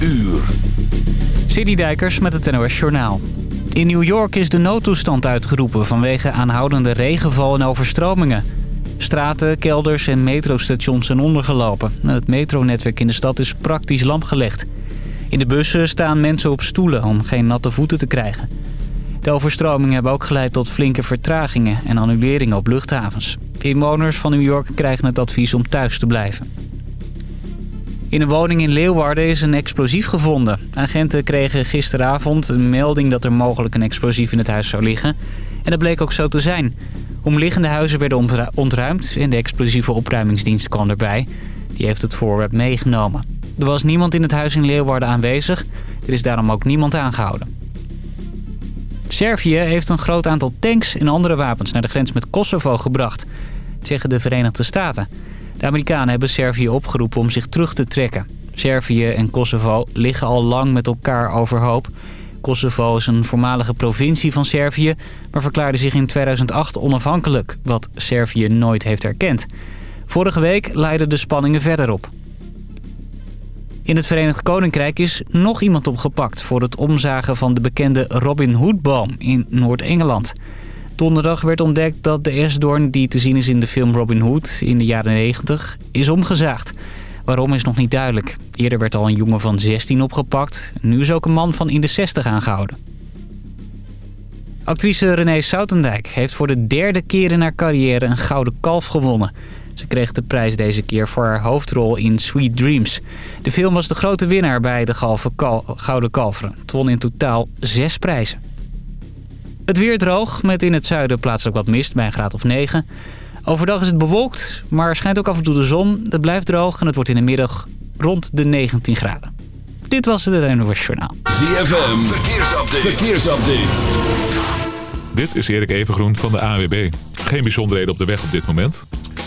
uur. City Dijkers met het NOS Journaal. In New York is de noodtoestand uitgeroepen vanwege aanhoudende regenval en overstromingen. Straten, kelders en metrostations zijn ondergelopen. Het metronetwerk in de stad is praktisch lamgelegd. In de bussen staan mensen op stoelen om geen natte voeten te krijgen. De overstromingen hebben ook geleid tot flinke vertragingen en annuleringen op luchthavens. Inwoners van New York krijgen het advies om thuis te blijven. In een woning in Leeuwarden is een explosief gevonden. Agenten kregen gisteravond een melding dat er mogelijk een explosief in het huis zou liggen. En dat bleek ook zo te zijn. Omliggende huizen werden ontruimd en de explosieve opruimingsdienst kwam erbij. Die heeft het voorwerp meegenomen. Er was niemand in het huis in Leeuwarden aanwezig. Er is daarom ook niemand aangehouden. Servië heeft een groot aantal tanks en andere wapens naar de grens met Kosovo gebracht. zeggen de Verenigde Staten. De Amerikanen hebben Servië opgeroepen om zich terug te trekken. Servië en Kosovo liggen al lang met elkaar overhoop. Kosovo is een voormalige provincie van Servië... maar verklaarde zich in 2008 onafhankelijk, wat Servië nooit heeft erkend. Vorige week leidden de spanningen verder op. In het Verenigd Koninkrijk is nog iemand opgepakt... voor het omzagen van de bekende Robin Hood-boom in Noord-Engeland. Donderdag werd ontdekt dat de esdoorn die te zien is in de film Robin Hood... in de jaren 90 is omgezaagd. Waarom is nog niet duidelijk. Eerder werd al een jongen van 16 opgepakt. Nu is ook een man van in de 60 aangehouden. Actrice Renee Soutendijk heeft voor de derde keer in haar carrière een gouden kalf gewonnen... Ze kreeg de prijs deze keer voor haar hoofdrol in Sweet Dreams. De film was de grote winnaar bij de Gouden Kalveren. Het won in totaal zes prijzen. Het weer droog, met in het zuiden plaatselijk wat mist bij een graad of 9. Overdag is het bewolkt, maar schijnt ook af en toe de zon. Het blijft droog en het wordt in de middag rond de 19 graden. Dit was het NOS Journaal. ZFM, verkeersupdate. verkeersupdate. Dit is Erik Evengroen van de AWB. Geen bijzonderheden op de weg op dit moment.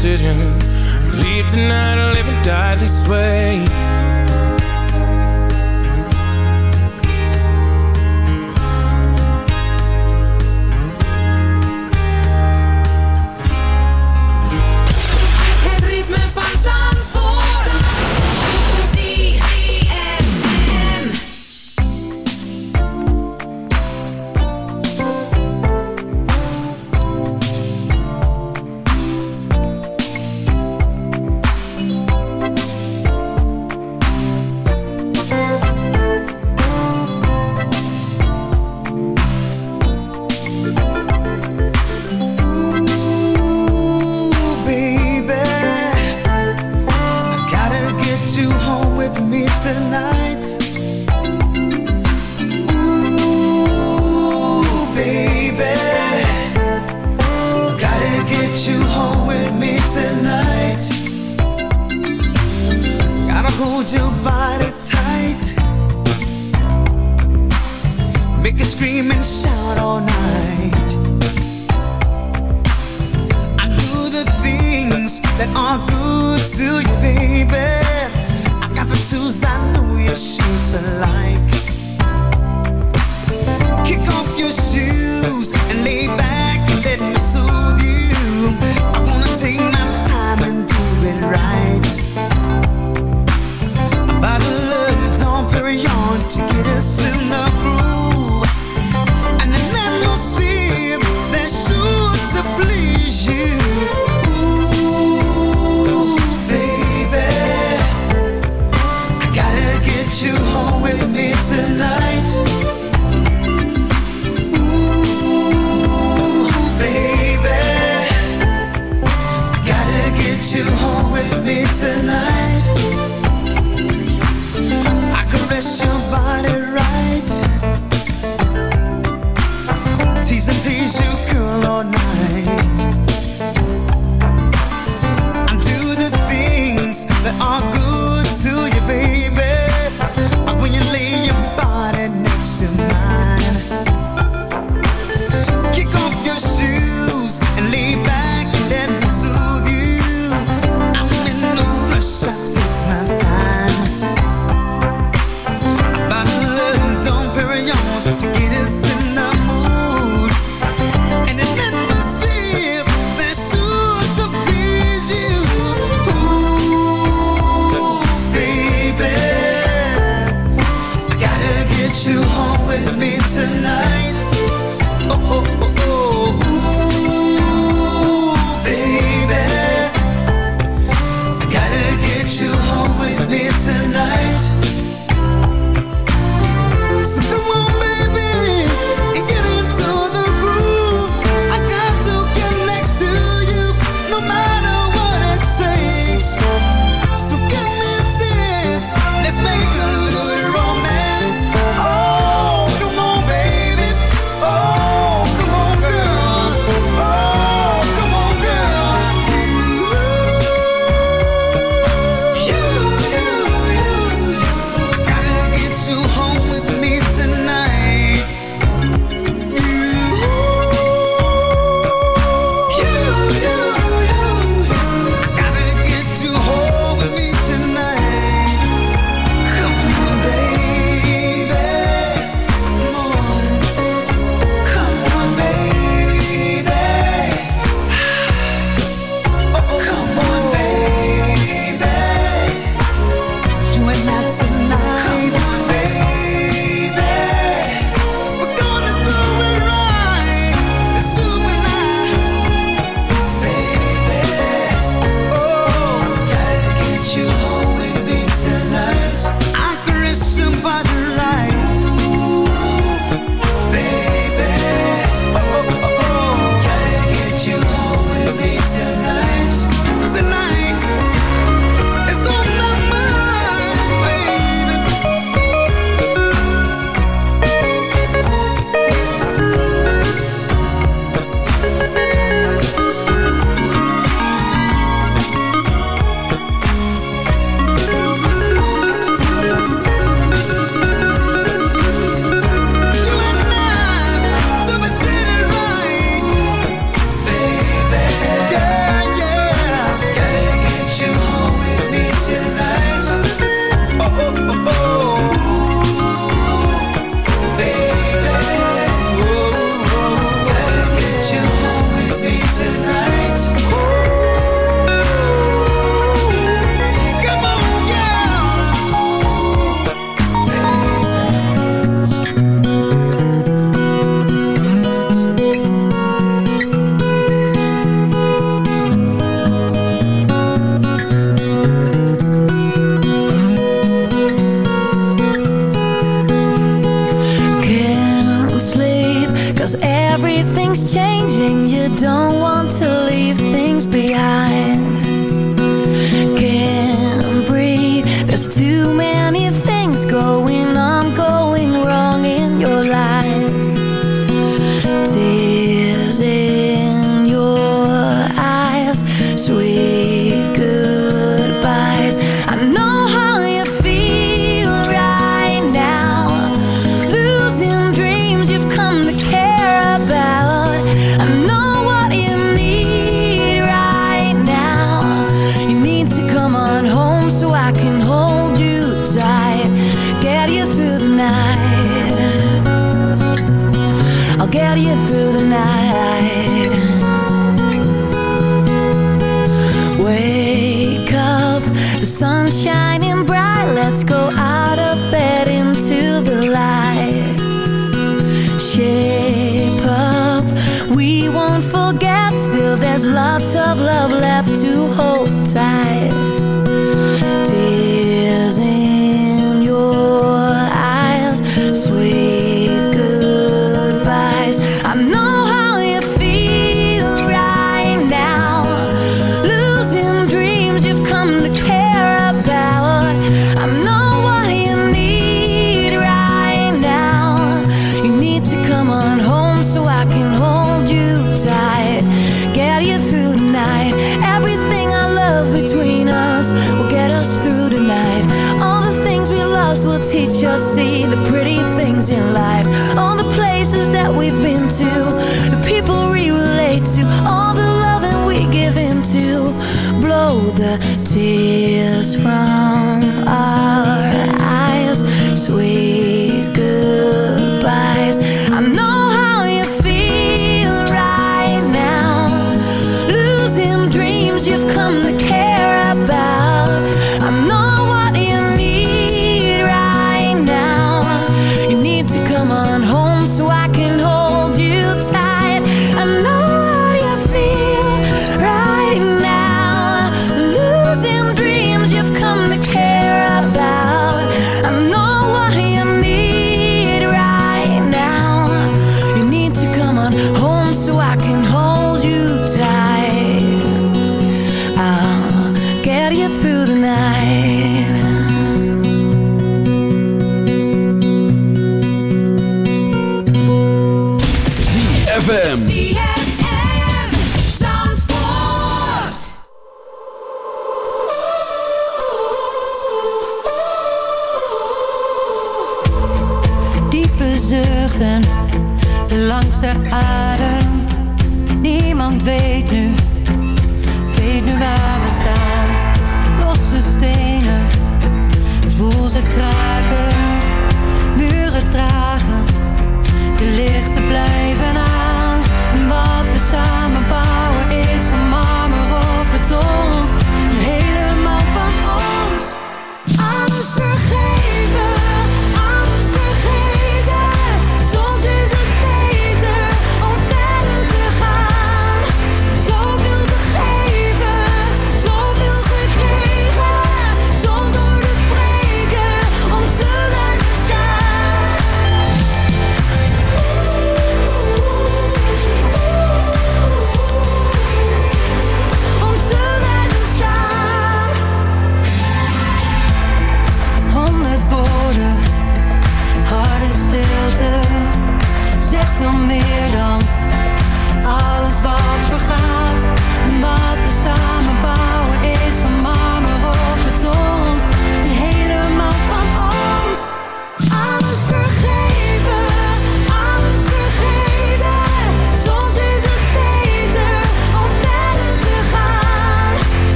sitting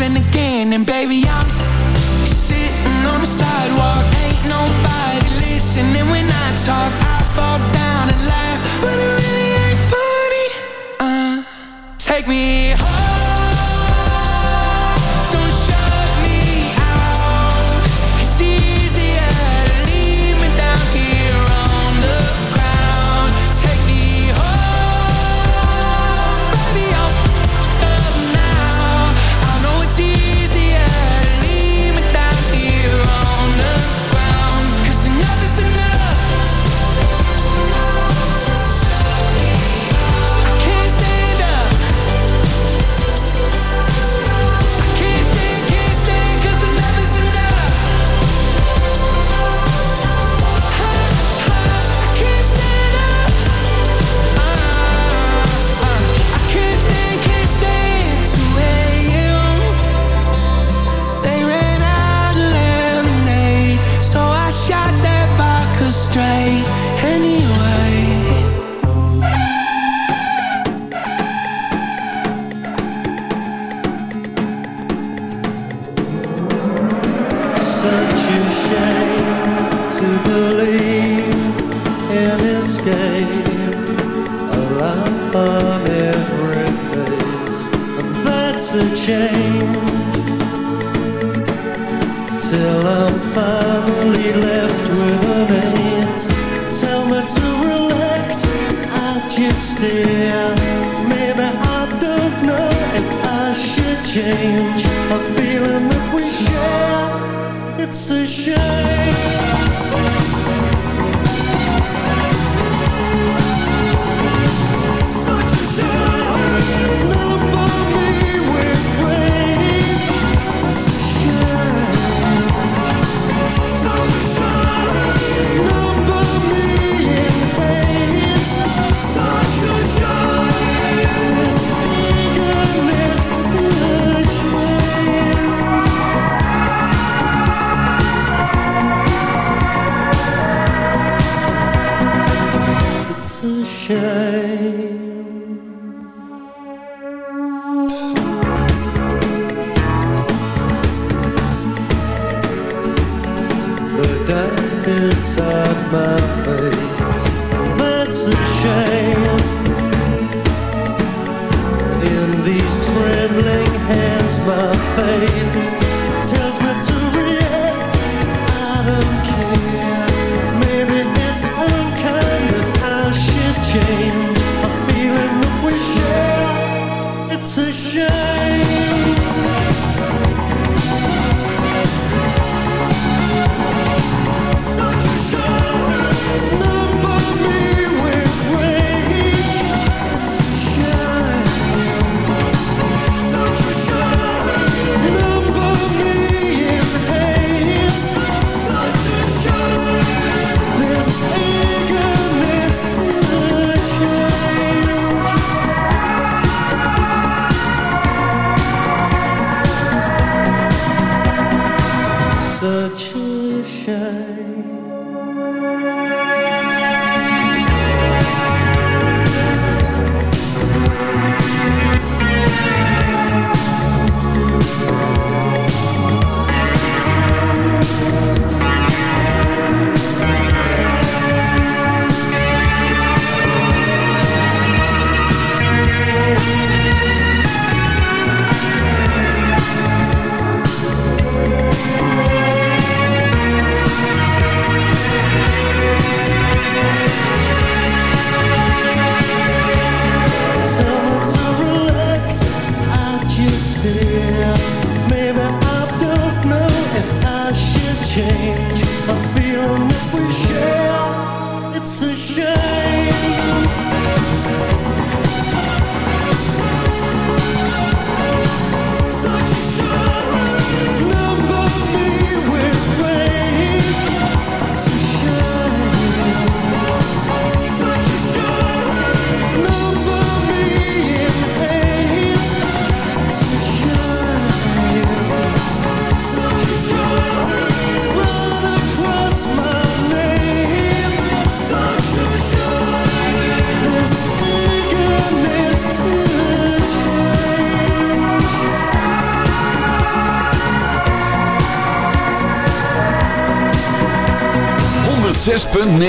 and again. And baby, I'm sitting on the sidewalk. Ain't nobody listening when I talk. I fall down and laugh, but it really ain't funny. Uh, Take me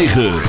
9.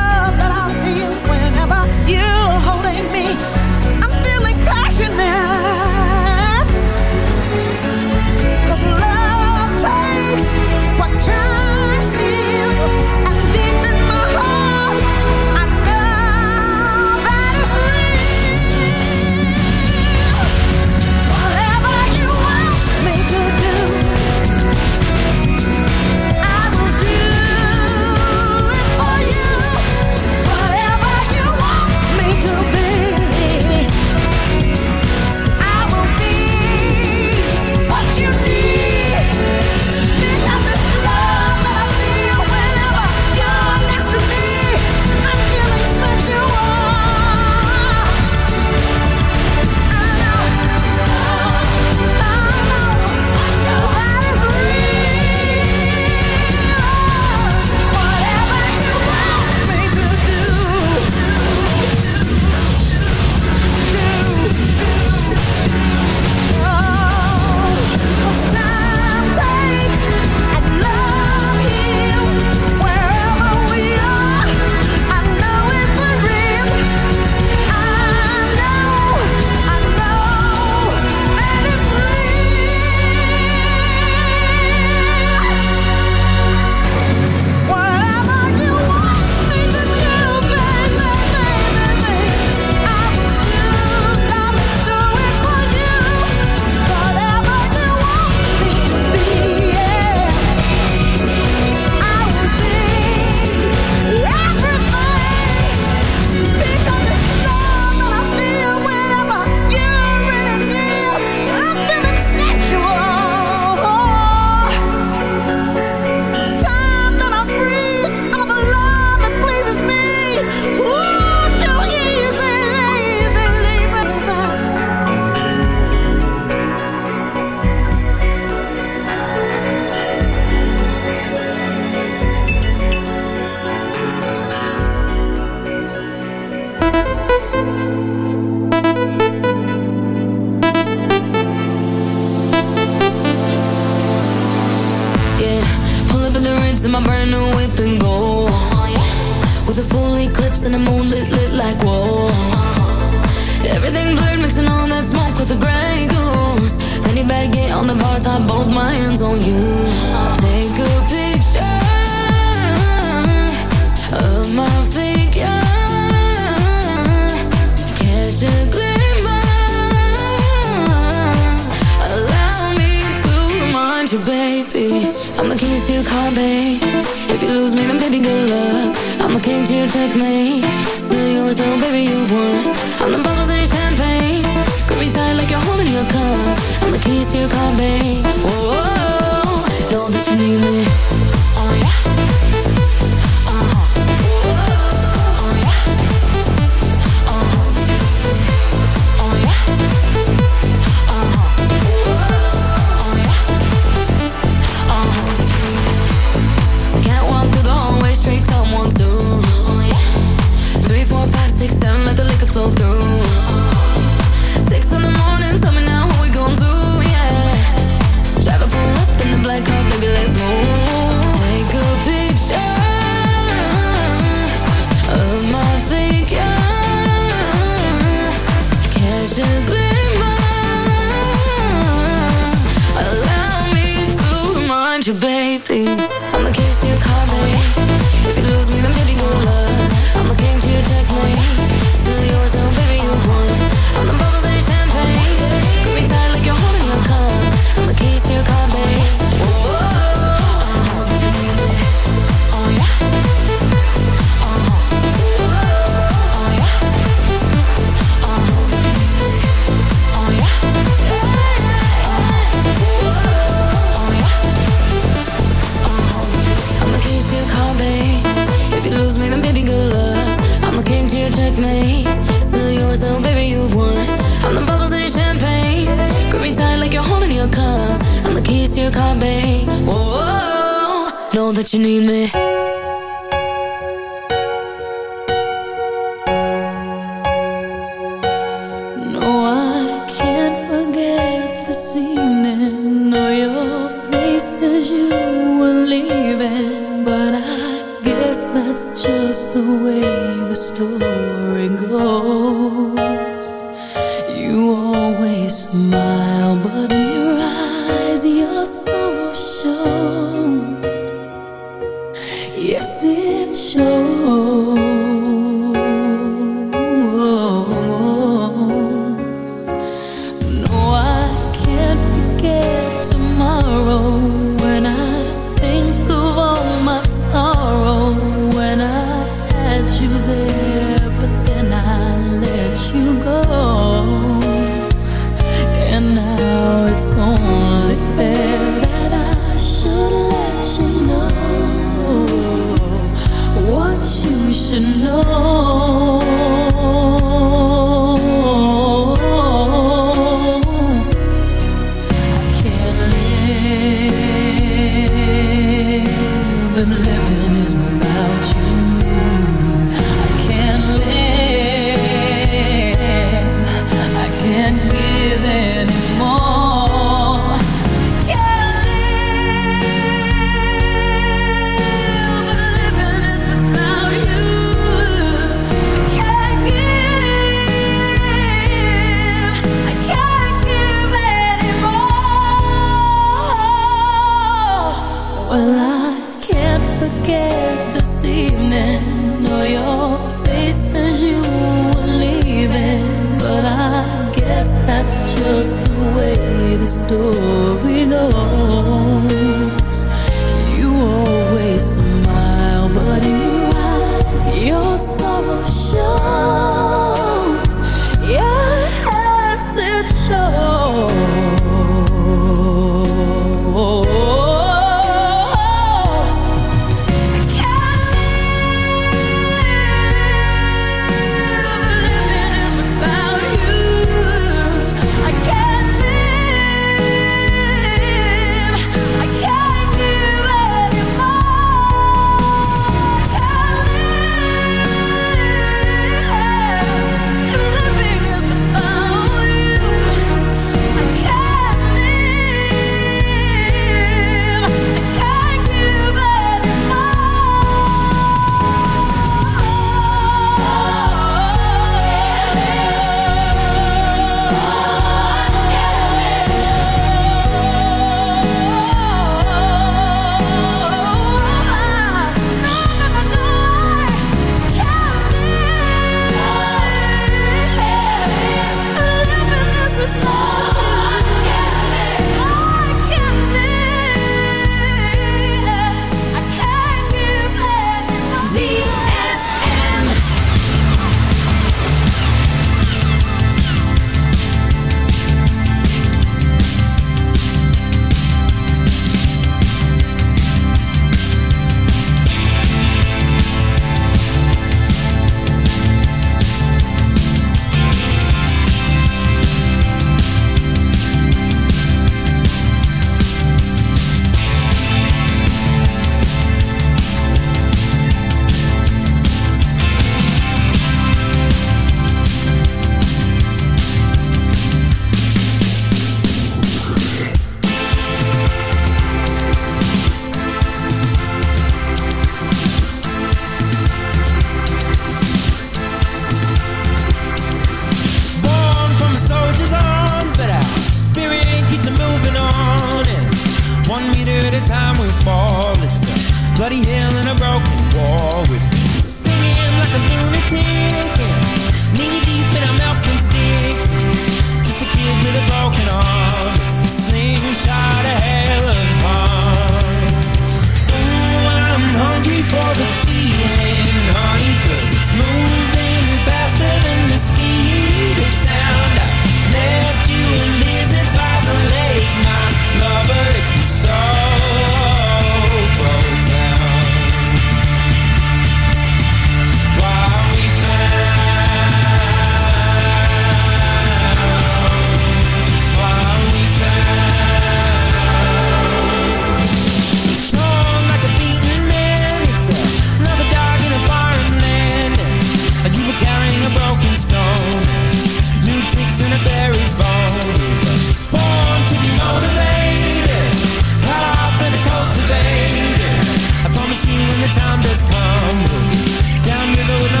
living, living.